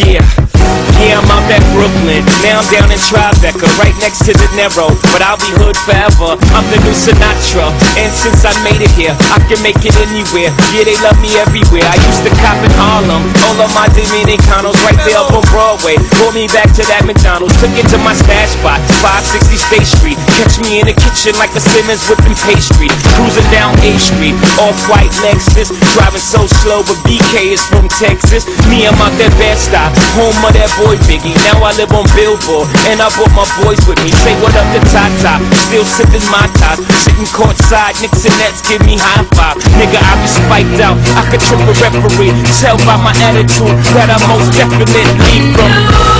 Yeah. Yeah, I'm out at Brooklyn. Now I'm down in Tribeca, right next to the Narrow. But I'll be hood forever. I'm the new Sinatra. And since I made it here, I can make it anywhere. Yeah, they love me everywhere. I used to cop in Harlem. All of my Dominicanos right there up on Broadway. Pull me back to that McDonald's. Took it to my stash spot, 560 State Street. Catch me in the kitchen like a Simmons whipping pastry. Cruising down A Street, off-white Lexus. Driving so slow, but BK is from Texas. Me, I'm out that bad stop, home of that boy Biggie. Now I live on Billboard, and I brought my boys with me. Say what up to Tata, still sipping my top. Sitting courtside, Knicks and Nets give me high five. Nigga, I be spiked out, I could trip a referee. Tell by my attitude that I most definitely from.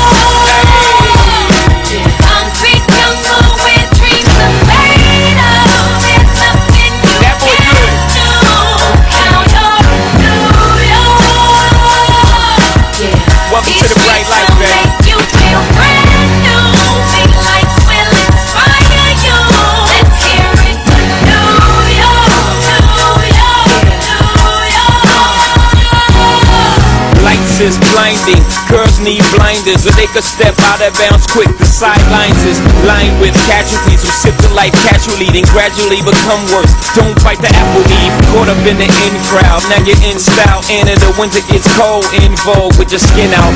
is blinding, girls need blinders, or they could step out of bounds quick. The sidelines is lined with casualties who sip the life casually, then gradually become worse. Don't bite the apple eve, caught up in the in crowd. Now you're in style, and the winter gets cold, in vogue with your skin out.